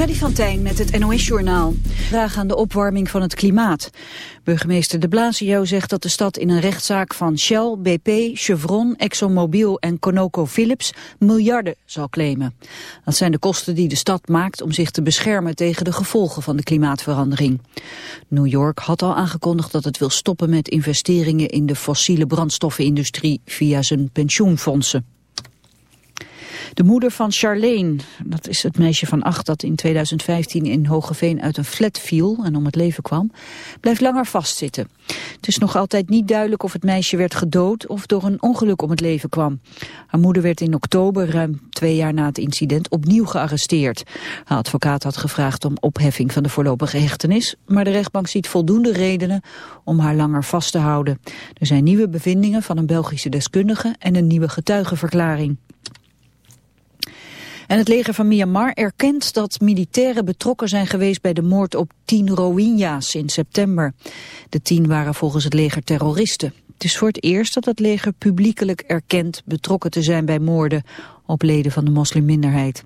Freddy van Tijn met het NOS-journaal. Vraag aan de opwarming van het klimaat. Burgemeester de Blasio zegt dat de stad in een rechtszaak van Shell, BP, Chevron, ExxonMobil en ConocoPhillips miljarden zal claimen. Dat zijn de kosten die de stad maakt om zich te beschermen tegen de gevolgen van de klimaatverandering. New York had al aangekondigd dat het wil stoppen met investeringen in de fossiele brandstoffenindustrie via zijn pensioenfondsen. De moeder van Charlene, dat is het meisje van acht dat in 2015 in Hogeveen uit een flat viel en om het leven kwam, blijft langer vastzitten. Het is nog altijd niet duidelijk of het meisje werd gedood of door een ongeluk om het leven kwam. Haar moeder werd in oktober, ruim twee jaar na het incident, opnieuw gearresteerd. Haar advocaat had gevraagd om opheffing van de voorlopige hechtenis, maar de rechtbank ziet voldoende redenen om haar langer vast te houden. Er zijn nieuwe bevindingen van een Belgische deskundige en een nieuwe getuigenverklaring. En het leger van Myanmar erkent dat militairen betrokken zijn geweest bij de moord op tien Rohingya's in september. De tien waren volgens het leger terroristen. Het is voor het eerst dat het leger publiekelijk erkent betrokken te zijn bij moorden op leden van de moslimminderheid.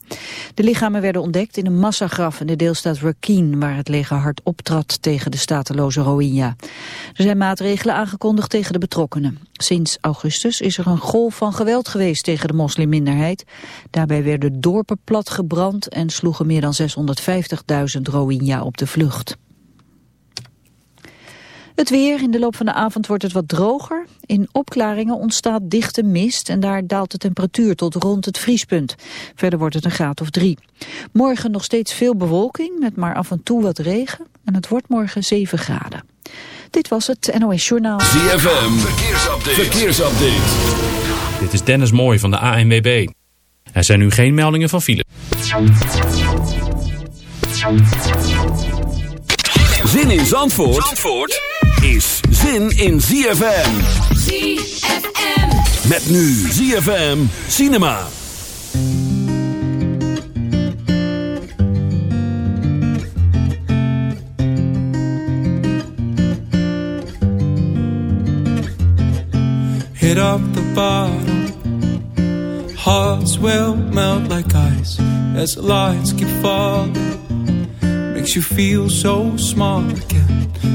De lichamen werden ontdekt in een massagraf in de deelstaat Rakhine, waar het leger hard optrad tegen de stateloze Rohingya. Er zijn maatregelen aangekondigd tegen de betrokkenen. Sinds augustus is er een golf van geweld geweest tegen de moslimminderheid. Daarbij werden dorpen platgebrand en sloegen meer dan 650.000 Rohingya op de vlucht. Het weer, in de loop van de avond wordt het wat droger. In opklaringen ontstaat dichte mist en daar daalt de temperatuur tot rond het vriespunt. Verder wordt het een graad of drie. Morgen nog steeds veel bewolking met maar af en toe wat regen. En het wordt morgen 7 graden. Dit was het NOS Journaal. ZFM, verkeersupdate. verkeersupdate. Dit is Dennis Mooij van de ANWB. Er zijn nu geen meldingen van file. Zin in Zandvoort? Zandvoort? Is zin in ZFM. ZFM. Met nu ZFM Cinema. Hit up the bottom. Hearts will melt like ice as the lights keep falling. Makes you feel so small again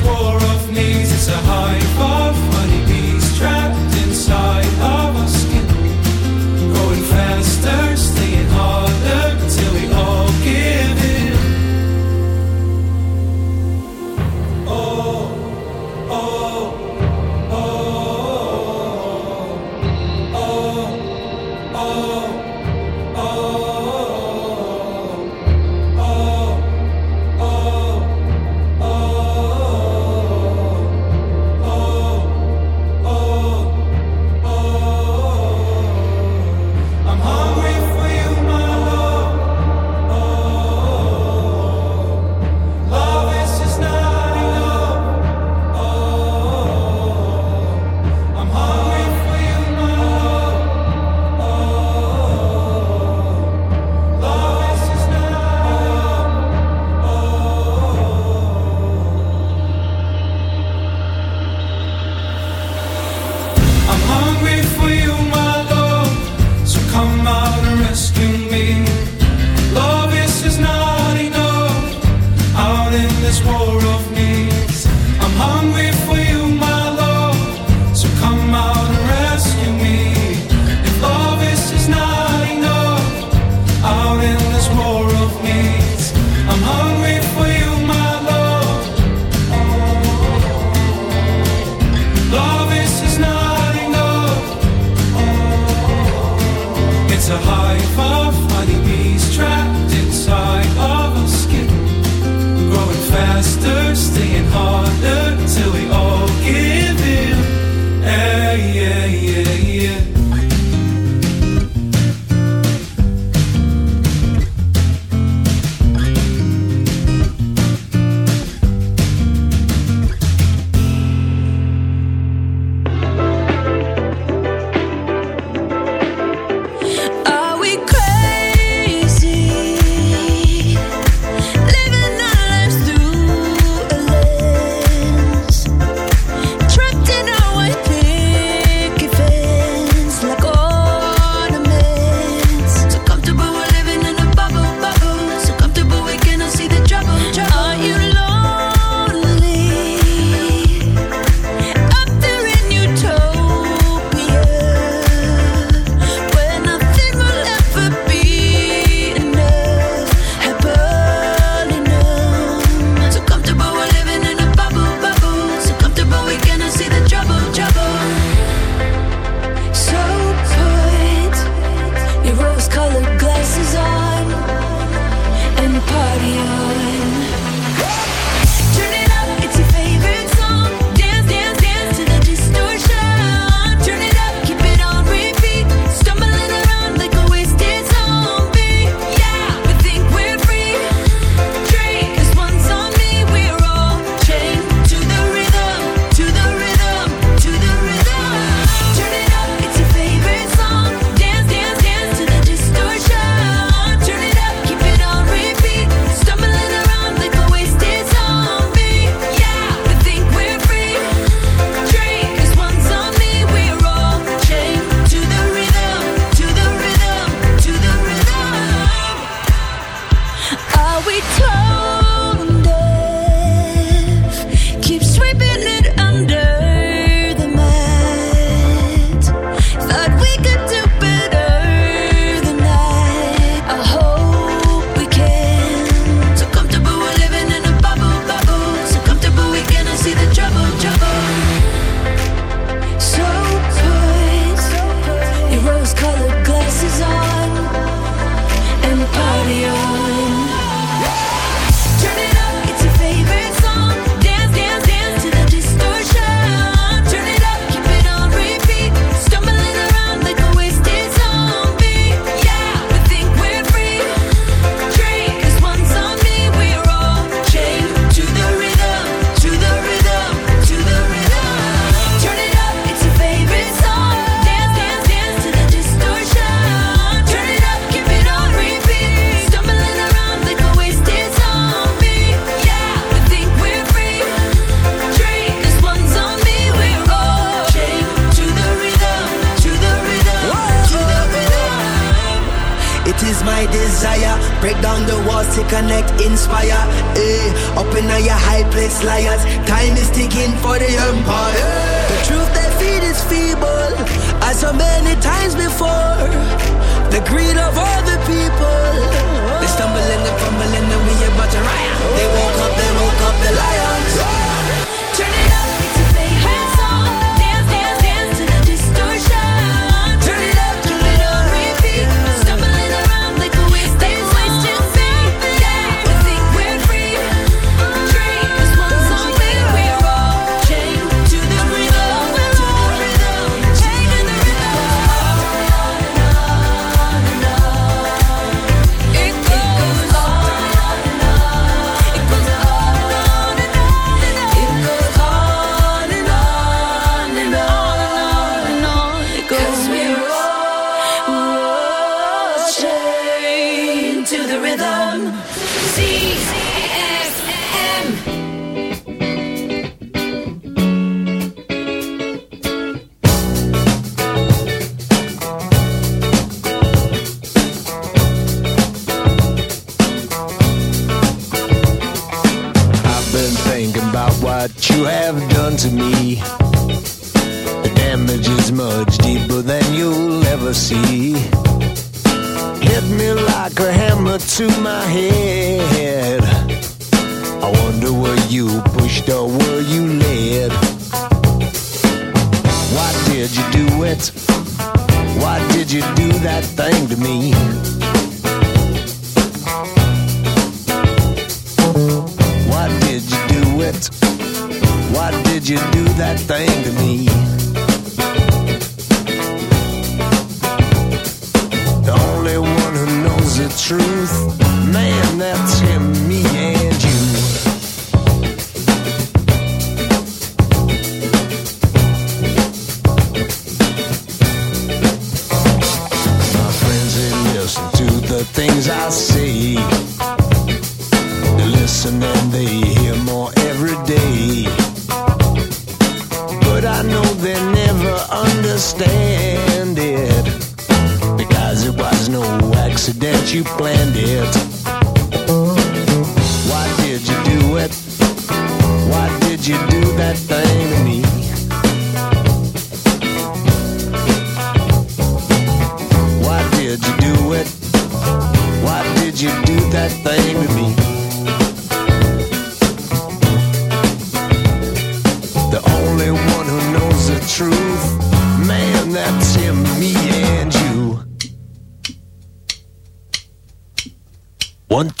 Out in this war of needs, it's a high bar.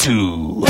Two.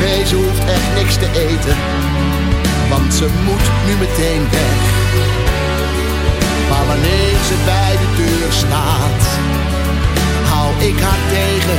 Nee, ze hoeft echt niks te eten, want ze moet nu meteen weg. Maar wanneer ze bij de deur staat, hou ik haar tegen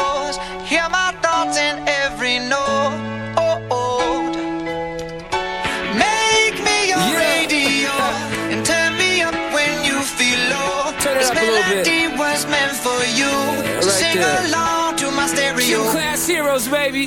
close. Hear my thoughts in every note. Oh, oh. Make me your radio and turn me up when you feel low. Turn it this up a melody was meant for you. so right sing there. along to my stereo. Gym class heroes, baby.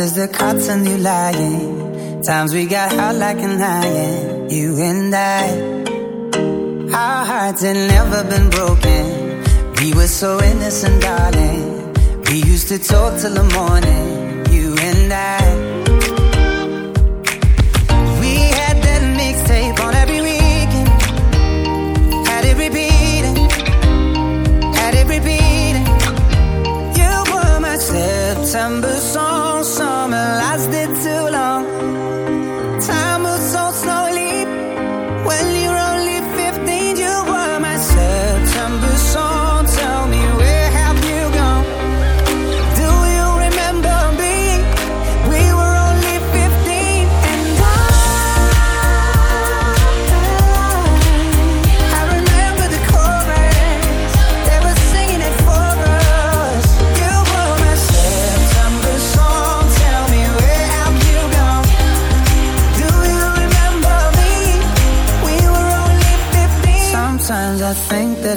lion, as the cotton you lying. Times we got hot like an iron, you and I. Our hearts had never been broken. We were so innocent, darling. We used to talk till the morning, you and I. We had that mixtape on every weekend, had it repeating, had it repeating. You were my September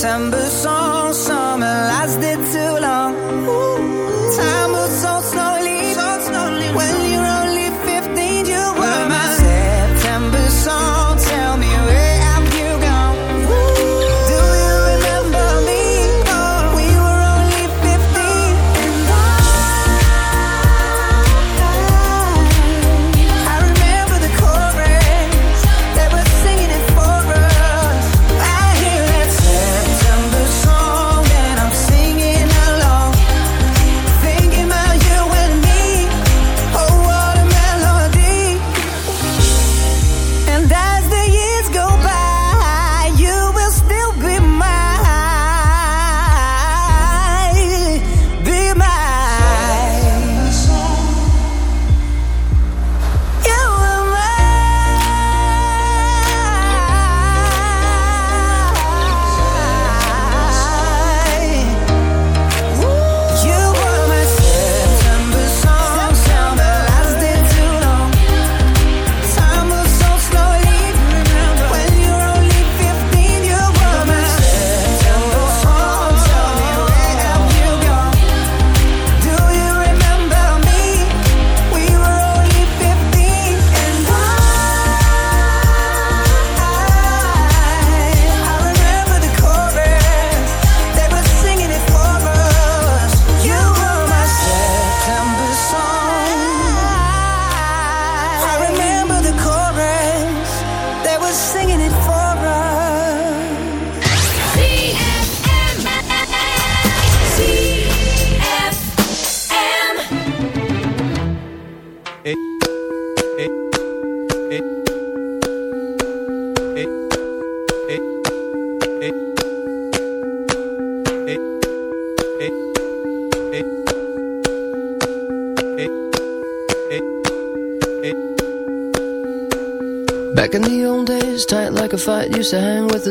September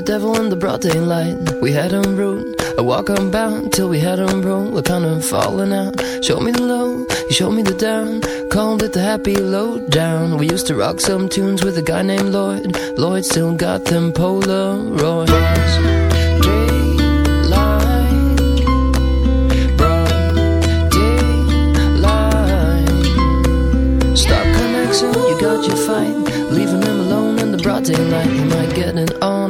devil in the broad daylight. We had him rude, I walk on bound, till we had him roll, we're kind of falling out. Showed me the low, he showed me the down, called it the happy low down. We used to rock some tunes with a guy named Lloyd. Lloyd still got them Polaroids. You got your fight. Leaving him alone in the broad daylight. He might get it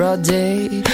Broad day.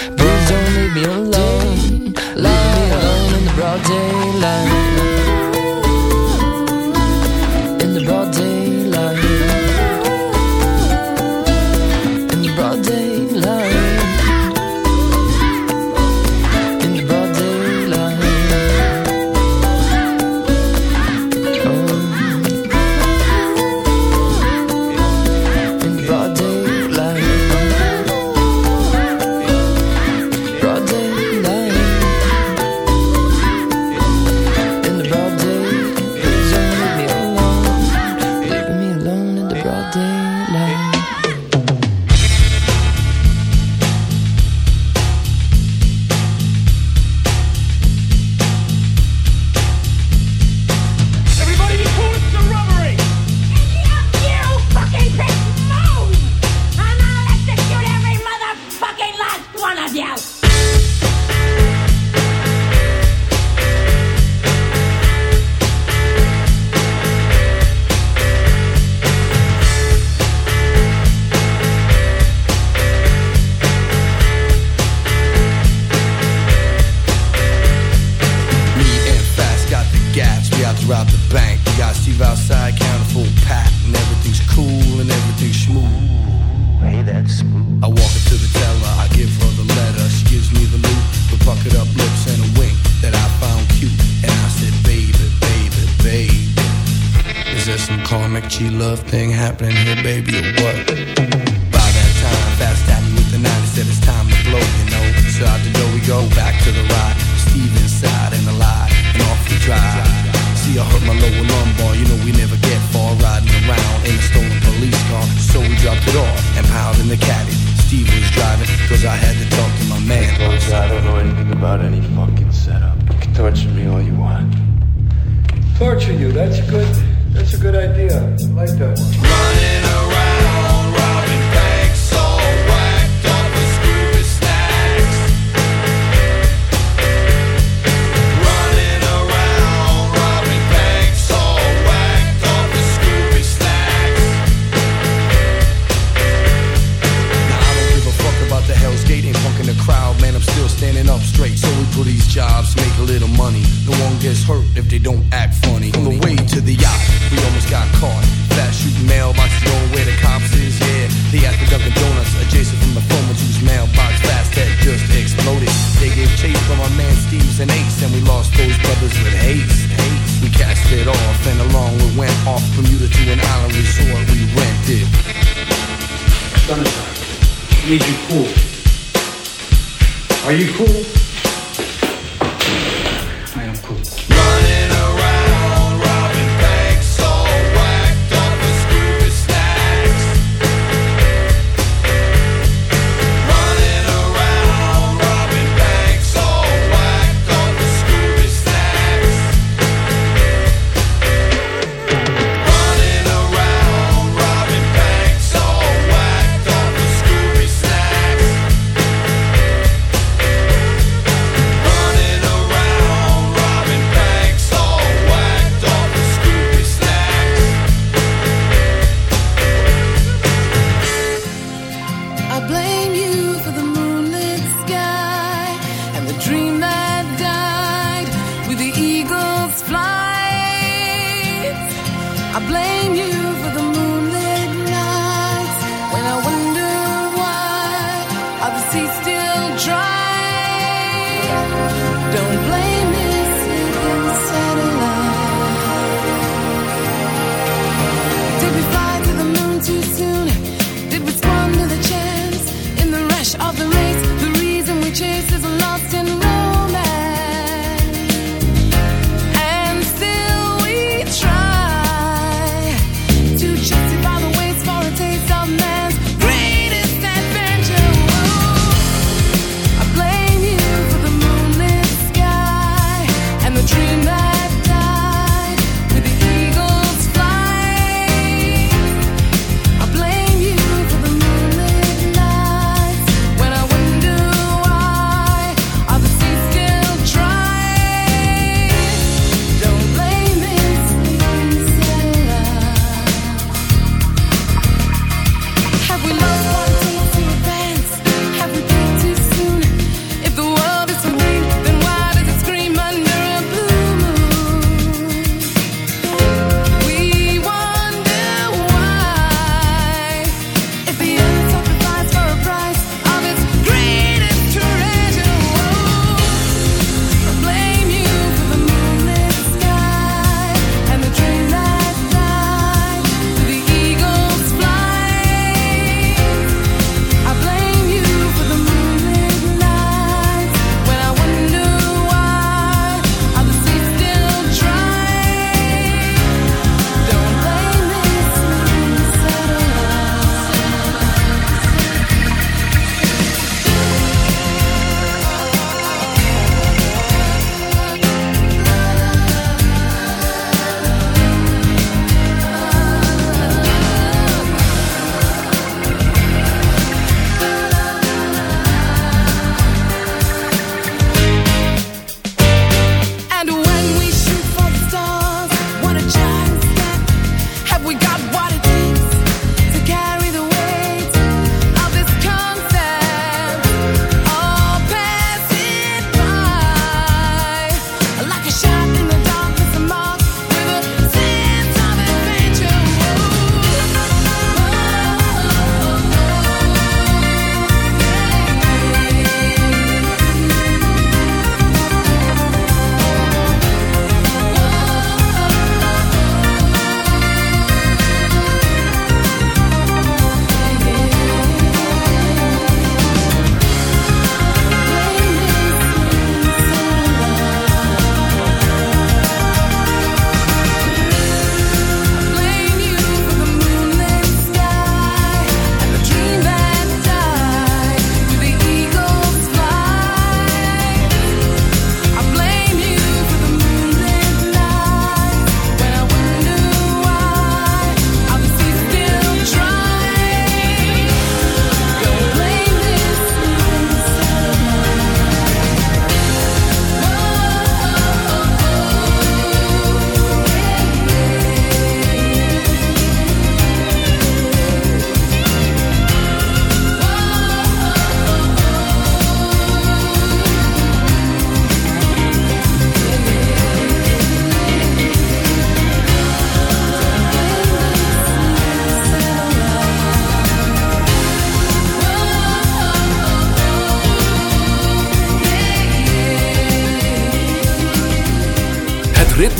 Back to the ride. Steve inside and alive, and off we drive. See, I hurt my lower lumbar, you know we never get far riding around in a stolen police car. So we dropped it off and piled in the caddy. Steve was driving, cause I had to talk to my man. Folks, I don't know anything about any fucking setup. You can torture me all you want. Torture you, that's a good that's a good idea. I like that. Running around, for these jobs, make a little money. No one gets hurt if they don't act funny. On the way to the yacht, we almost got caught. Fast shooting mailboxes, know where the cops is, yeah. They asked for Dunkin' Donuts, adjacent from the phone, juice mailbox fast that just exploded. They gave chase from our man Steve's and Ace, and we lost those brothers with haste. We cast it off, and along we went off from Utah to an island resort we rented. Sunshine, need you cool. Are you cool?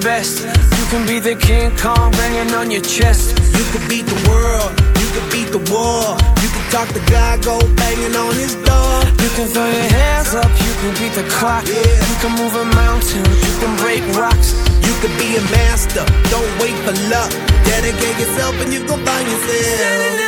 Best. You can be the King Kong banging on your chest. You could beat the world, you could beat the war. You could talk to God, go banging on his door. You can throw your hands up, you can beat the clock. Yeah. You can move a mountain, you can break rocks. You could be a master, don't wait for luck. Dedicate yourself and you gon' find yourself.